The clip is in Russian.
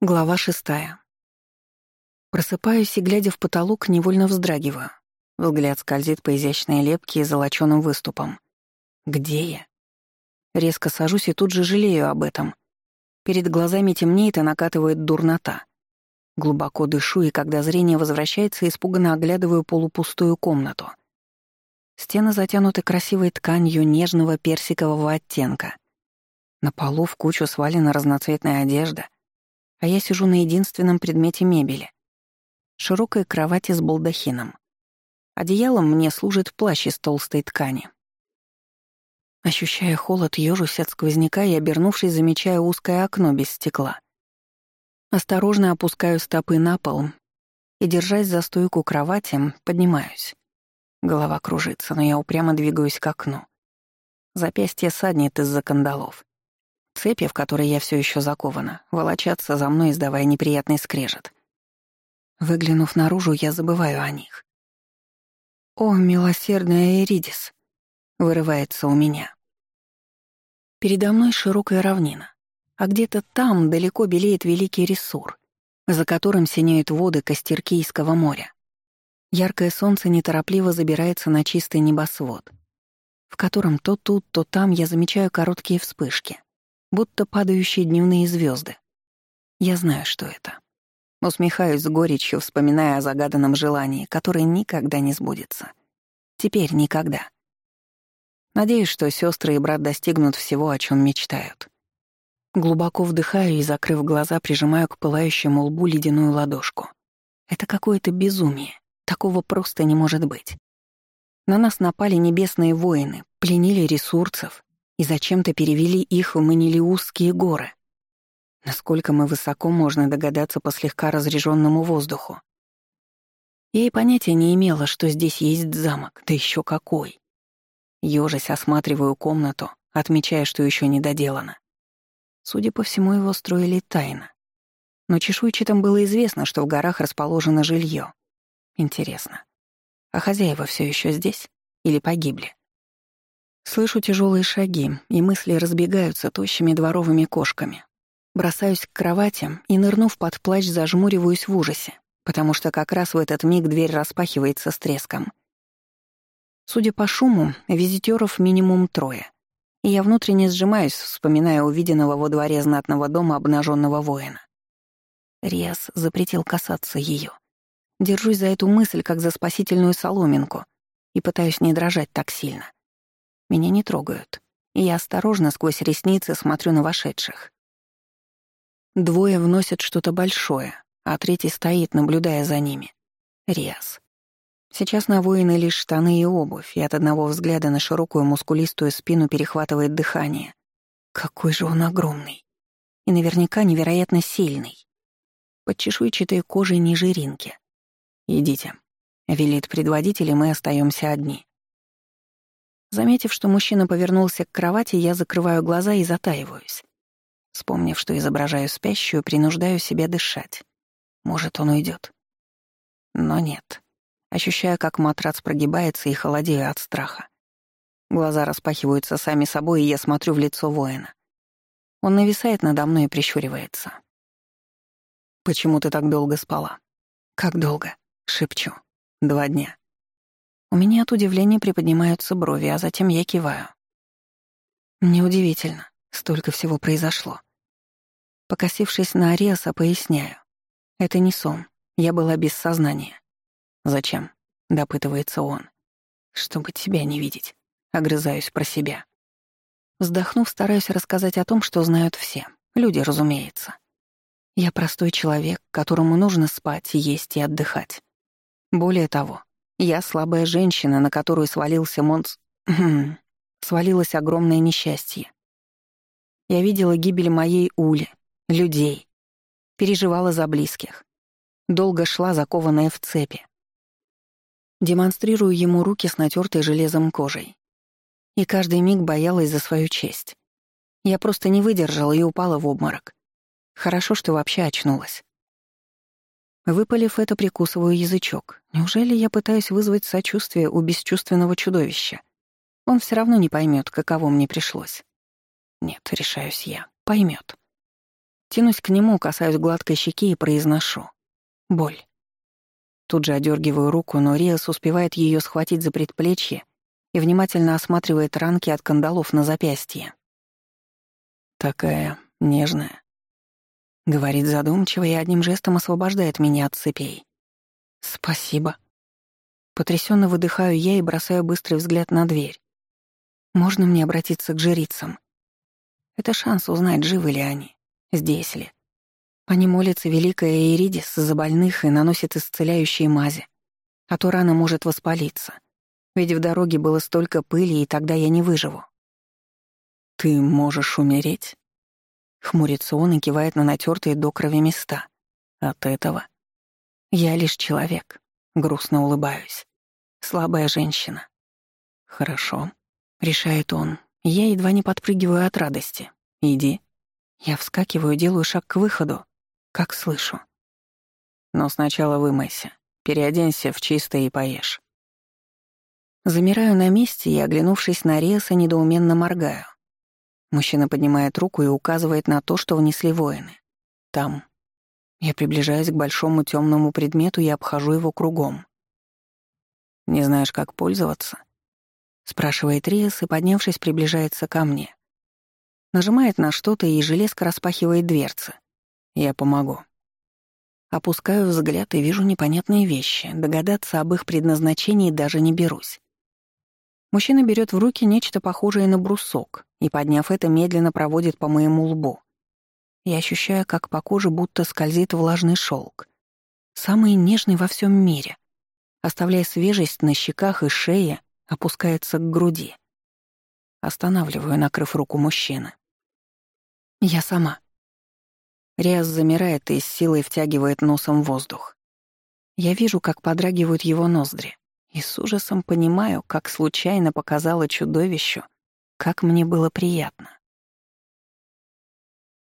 Глава шестая. Просыпаюсь и, глядя в потолок, невольно вздрагиваю. Взгляд скользит по изящной лепке и золочёным выступам. Где я? Резко сажусь и тут же жалею об этом. Перед глазами темнеет и накатывает дурнота. Глубоко дышу, и когда зрение возвращается, испуганно оглядываю полупустую комнату. Стены затянуты красивой тканью нежного персикового оттенка. На полу в кучу свалена разноцветная одежда — а я сижу на единственном предмете мебели — широкой кровати с балдахином. Одеялом мне служит плащ из толстой ткани. Ощущая холод, ёжусь от сквозняка и, обернувшись, замечаю узкое окно без стекла. Осторожно опускаю стопы на пол и, держась за стойку кровати, поднимаюсь. Голова кружится, но я упрямо двигаюсь к окну. Запястье саднет из-за кандалов. Цепи, в которые я все еще закована, волочатся за мной, издавая неприятный скрежет. Выглянув наружу, я забываю о них. «О, милосердная Эридис!» — вырывается у меня. Передо мной широкая равнина, а где-то там далеко белеет великий Ресур, за которым синеют воды Костеркийского моря. Яркое солнце неторопливо забирается на чистый небосвод, в котором то тут, то там я замечаю короткие вспышки будто падающие дневные звезды. Я знаю, что это. Усмехаюсь с горечью, вспоминая о загаданном желании, которое никогда не сбудется. Теперь никогда. Надеюсь, что сестры и брат достигнут всего, о чем мечтают. Глубоко вдыхаю и, закрыв глаза, прижимаю к пылающему лбу ледяную ладошку. Это какое-то безумие. Такого просто не может быть. На нас напали небесные воины, пленили ресурсов, и зачем-то перевели их в Манилиузские горы. Насколько мы высоко, можно догадаться по слегка разреженному воздуху. Я и понятия не имела, что здесь есть замок, да еще какой. Ёжась осматриваю комнату, отмечая, что еще не доделано. Судя по всему, его строили тайно. Но чешуйчатым было известно, что в горах расположено жилье. Интересно, а хозяева все еще здесь или погибли? Слышу тяжелые шаги, и мысли разбегаются тощими дворовыми кошками. Бросаюсь к кровати и, нырнув под плащ, зажмуриваюсь в ужасе, потому что как раз в этот миг дверь распахивается с треском. Судя по шуму, визитеров минимум трое. И я внутренне сжимаюсь, вспоминая увиденного во дворе знатного дома обнаженного воина. Риас запретил касаться ее. Держусь за эту мысль, как за спасительную соломинку, и пытаюсь не дрожать так сильно. Меня не трогают, и я осторожно сквозь ресницы смотрю на вошедших. Двое вносят что-то большое, а третий стоит, наблюдая за ними. Риас. Сейчас на воины лишь штаны и обувь, и от одного взгляда на широкую мускулистую спину перехватывает дыхание. Какой же он огромный. И наверняка невероятно сильный. Под чешуйчатой кожей не жиринки. «Идите», — велит предводитель, и мы остаемся одни. Заметив, что мужчина повернулся к кровати, я закрываю глаза и затаиваюсь. Вспомнив, что изображаю спящую, принуждаю себя дышать. Может, он уйдет. Но нет. Ощущаю, как матрац прогибается и холодею от страха. Глаза распахиваются сами собой, и я смотрю в лицо воина. Он нависает надо мной и прищуривается. «Почему ты так долго спала?» «Как долго?» — шепчу. «Два дня». У меня от удивления приподнимаются брови, а затем я киваю. Неудивительно, столько всего произошло. Покосившись на Ариаса, поясняю. Это не сон, я была без сознания. «Зачем?» — допытывается он. «Чтобы тебя не видеть», — огрызаюсь про себя. Вздохнув, стараюсь рассказать о том, что знают все. Люди, разумеется. Я простой человек, которому нужно спать, есть и отдыхать. Более того, я слабая женщина, на которую свалился монс... свалилось огромное несчастье. Я видела гибель моей Ули, людей. Переживала за близких. Долго шла, закованная в цепи. Демонстрирую ему руки с натертой железом кожей. И каждый миг боялась за свою честь. Я просто не выдержала и упала в обморок. Хорошо, что вообще очнулась. Выпалив это, прикусываю язычок. Неужели я пытаюсь вызвать сочувствие у бесчувственного чудовища? Он все равно не поймет, каково мне пришлось. Нет, решаюсь я, поймет. Тянусь к нему, касаюсь гладкой щеки и произношу. Боль. Тут же одергиваю руку, но Риас успевает ее схватить за предплечье и внимательно осматривает ранки от кандалов на запястье. «Такая нежная», — говорит задумчиво и одним жестом освобождает меня от цепей. «Спасибо». Потрясенно выдыхаю я и бросаю быстрый взгляд на дверь. «Можно мне обратиться к жрицам?» Это шанс узнать, живы ли они, здесь ли. Они молятся Великая Иридис за больных и наносят исцеляющие мази, а то рана может воспалиться. Ведь в дороге было столько пыли, и тогда я не выживу. «Ты можешь умереть?» Хмурится он и кивает на натертые до крови места. От этого я лишь человек, грустно улыбаюсь. Слабая женщина. Хорошо, решает он. Я едва не подпрыгиваю от радости. Иди. Я вскакиваю, делаю шаг к выходу, как слышу. Но сначала вымойся, переоденься в чистое и поешь. Замираю на месте и, оглянувшись на Реса, недоуменно моргаю. Мужчина поднимает руку и указывает на то, что внесли воины. Там, я приближаюсь к большому темному предмету и обхожу его кругом. «Не знаешь, как пользоваться?» — спрашивает Риас и, поднявшись, приближается ко мне. Нажимает на что-то, и железка распахивает дверцы. Я помогу. Опускаю взгляд и вижу непонятные вещи. Догадаться об их предназначении даже не берусь. Мужчина берет в руки нечто похожее на брусок и, подняв это, медленно проводит по моему лбу. Я ощущаю, как по коже будто скользит влажный шелк. Самый нежный во всем мире. Оставляя свежесть на щеках и шее, опускается к груди. Останавливаю, накрыв руку мужчины. Я сама. Риас замирает и с силой втягивает носом воздух. Я вижу, как подрагивают его ноздри, и с ужасом понимаю, как случайно показала чудовищу, как мне было приятно.